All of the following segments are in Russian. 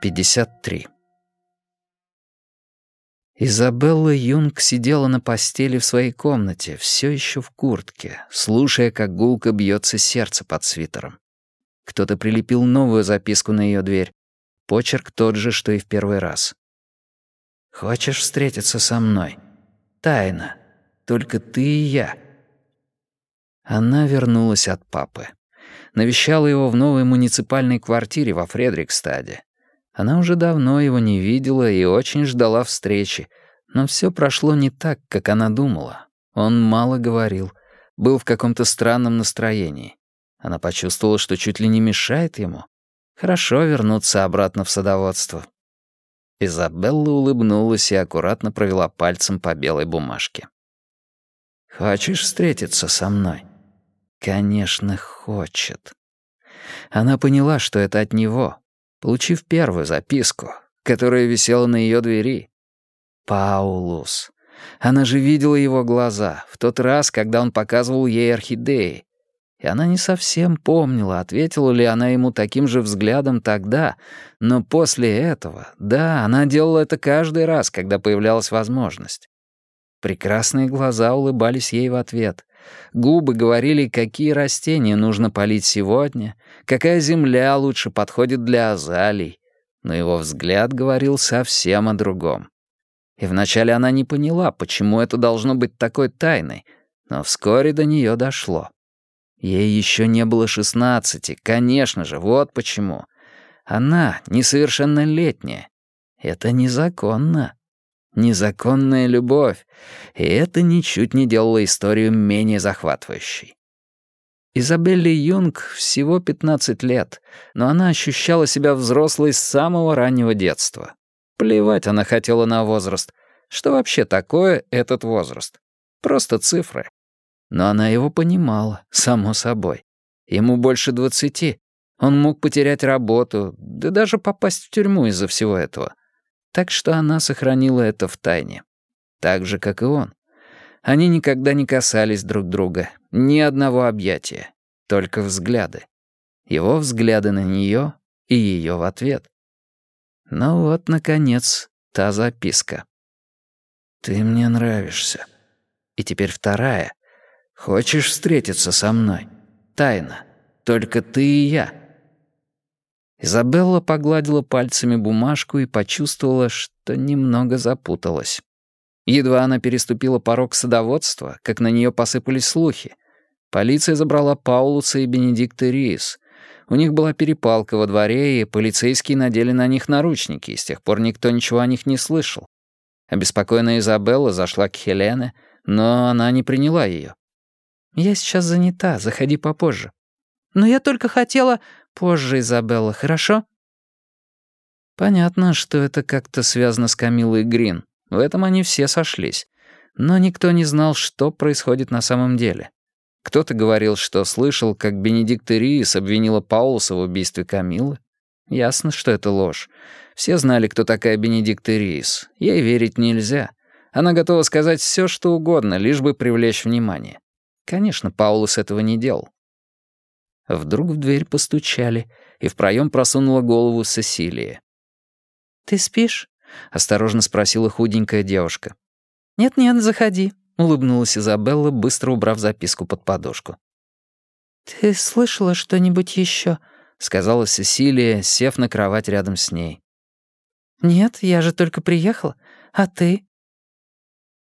53. Изабелла Юнг сидела на постели в своей комнате, все еще в куртке, слушая, как гулко бьется сердце под свитером. Кто-то прилепил новую записку на ее дверь. Почерк тот же, что и в первый раз. «Хочешь встретиться со мной? Тайна. Только ты и я». Она вернулась от папы. Навещала его в новой муниципальной квартире во Фредрикстаде. Она уже давно его не видела и очень ждала встречи, но все прошло не так, как она думала. Он мало говорил, был в каком-то странном настроении. Она почувствовала, что чуть ли не мешает ему. Хорошо вернуться обратно в садоводство. Изабелла улыбнулась и аккуратно провела пальцем по белой бумажке. «Хочешь встретиться со мной?» «Конечно, хочет». Она поняла, что это от него, получив первую записку, которая висела на ее двери. Паулус. Она же видела его глаза в тот раз, когда он показывал ей орхидеи. И она не совсем помнила, ответила ли она ему таким же взглядом тогда, но после этого, да, она делала это каждый раз, когда появлялась возможность. Прекрасные глаза улыбались ей в ответ. Губы говорили, какие растения нужно полить сегодня, какая земля лучше подходит для азалий. Но его взгляд говорил совсем о другом. И вначале она не поняла, почему это должно быть такой тайной, но вскоре до нее дошло. Ей еще не было шестнадцати, конечно же, вот почему. Она несовершеннолетняя. Это незаконно. Незаконная любовь. И это ничуть не делало историю менее захватывающей. Изабелле Юнг всего 15 лет, но она ощущала себя взрослой с самого раннего детства. Плевать она хотела на возраст. Что вообще такое этот возраст? Просто цифры. Но она его понимала, само собой. Ему больше двадцати. Он мог потерять работу, да даже попасть в тюрьму из-за всего этого. Так что она сохранила это в тайне. Так же, как и он. Они никогда не касались друг друга, ни одного объятия, только взгляды. Его взгляды на нее и ее в ответ. Ну вот, наконец, та записка. «Ты мне нравишься». И теперь вторая. «Хочешь встретиться со мной? Тайна. Только ты и я». Изабелла погладила пальцами бумажку и почувствовала, что немного запуталась. Едва она переступила порог садоводства, как на нее посыпались слухи. Полиция забрала Паулуса и Бенедикта Риис. У них была перепалка во дворе, и полицейские надели на них наручники, и с тех пор никто ничего о них не слышал. Обеспокоенная Изабелла зашла к Хелене, но она не приняла ее. «Я сейчас занята, заходи попозже». «Но я только хотела...» Позже, Изабелла, хорошо?» Понятно, что это как-то связано с Камилой Грин. В этом они все сошлись. Но никто не знал, что происходит на самом деле. Кто-то говорил, что слышал, как Бенедикт Риис обвинила Паулуса в убийстве Камилы. Ясно, что это ложь. Все знали, кто такая Бенедикт Риис. Ей верить нельзя. Она готова сказать все, что угодно, лишь бы привлечь внимание. Конечно, Паулус этого не делал. Вдруг в дверь постучали, и в проем просунула голову Сесилия. «Ты спишь?» — осторожно спросила худенькая девушка. «Нет-нет, заходи», — улыбнулась Изабелла, быстро убрав записку под подушку. «Ты слышала что-нибудь еще? сказала Сесилия, сев на кровать рядом с ней. «Нет, я же только приехала. А ты?»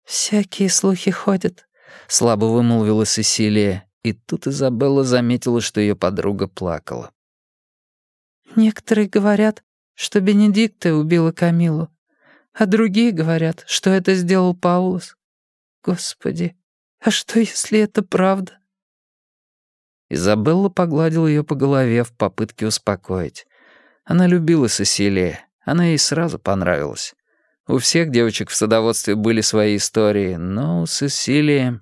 «Всякие слухи ходят», — слабо вымолвила Сесилия, и тут Изабелла заметила, что ее подруга плакала. «Некоторые говорят, что Бенедикта убила Камилу, а другие говорят, что это сделал Паулос. Господи, а что, если это правда?» Изабелла погладила ее по голове в попытке успокоить. Она любила Сесилия, она ей сразу понравилась. У всех девочек в садоводстве были свои истории, но у Сесилии...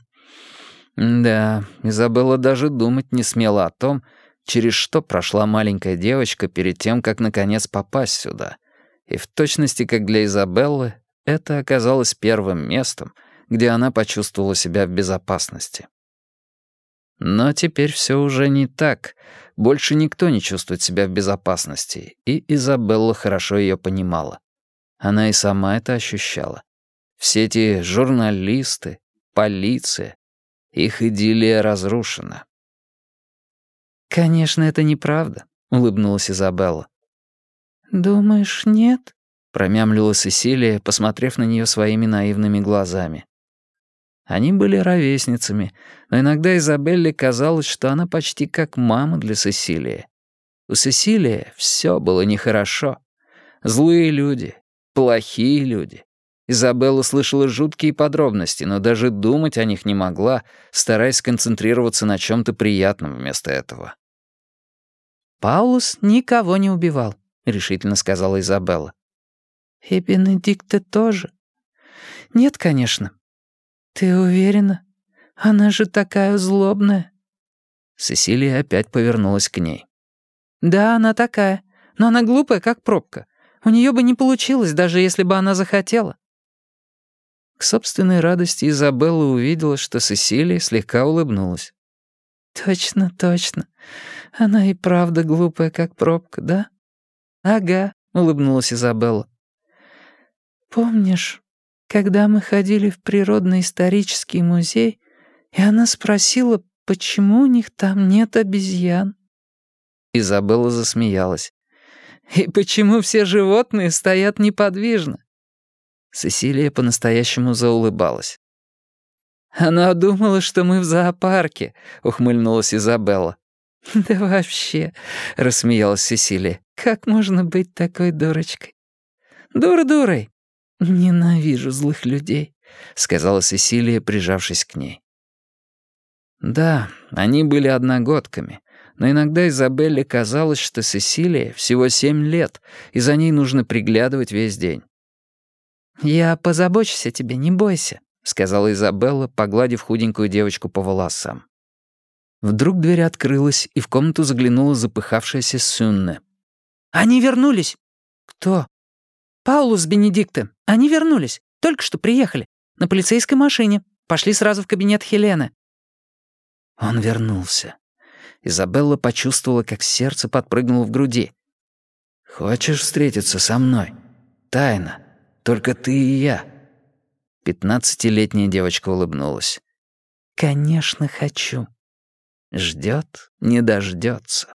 Да, Изабелла даже думать не смела о том, через что прошла маленькая девочка перед тем, как наконец попасть сюда. И в точности, как для Изабеллы, это оказалось первым местом, где она почувствовала себя в безопасности. Но теперь все уже не так. Больше никто не чувствует себя в безопасности, и Изабелла хорошо ее понимала. Она и сама это ощущала. Все эти журналисты, полиция, их идиллия разрушена. «Конечно, это неправда», — улыбнулась Изабелла. «Думаешь, нет?» — промямлила Сесилия, посмотрев на нее своими наивными глазами. Они были ровесницами, но иногда Изабелле казалось, что она почти как мама для Сесилии. У Сесилии все было нехорошо. Злые люди, плохие люди. Изабелла слышала жуткие подробности, но даже думать о них не могла, стараясь сконцентрироваться на чем-то приятном вместо этого. «Паулус никого не убивал», — решительно сказала Изабелла. «И Бенедикта тоже?» «Нет, конечно. «Ты уверена? Она же такая злобная». Сесилия опять повернулась к ней. «Да, она такая, но она глупая, как пробка. У нее бы не получилось, даже если бы она захотела». К собственной радости Изабелла увидела, что Сесилия слегка улыбнулась. «Точно, точно. Она и правда глупая, как пробка, да?» «Ага», — улыбнулась Изабелла. «Помнишь, когда мы ходили в природно-исторический музей, и она спросила, почему у них там нет обезьян. Изабелла засмеялась. «И почему все животные стоят неподвижно?» Сесилия по-настоящему заулыбалась. «Она думала, что мы в зоопарке», — ухмыльнулась Изабелла. «Да вообще», — рассмеялась Сесилия, — «как можно быть такой дурочкой?» «Дура-дурой, «Ненавижу злых людей», — сказала Сесилия, прижавшись к ней. Да, они были одногодками, но иногда Изабелле казалось, что Сесилия всего семь лет, и за ней нужно приглядывать весь день. «Я позабочусь о тебе, не бойся», — сказала Изабелла, погладив худенькую девочку по волосам. Вдруг дверь открылась, и в комнату заглянула запыхавшаяся Сюнне. «Они вернулись!» «Кто?» «Паулус с Бенедиктом. Они вернулись. Только что приехали. На полицейской машине. Пошли сразу в кабинет Хелены». Он вернулся. Изабелла почувствовала, как сердце подпрыгнуло в груди. «Хочешь встретиться со мной? Тайна. Только ты и я». Пятнадцатилетняя девочка улыбнулась. «Конечно, хочу. Ждет, не дождется.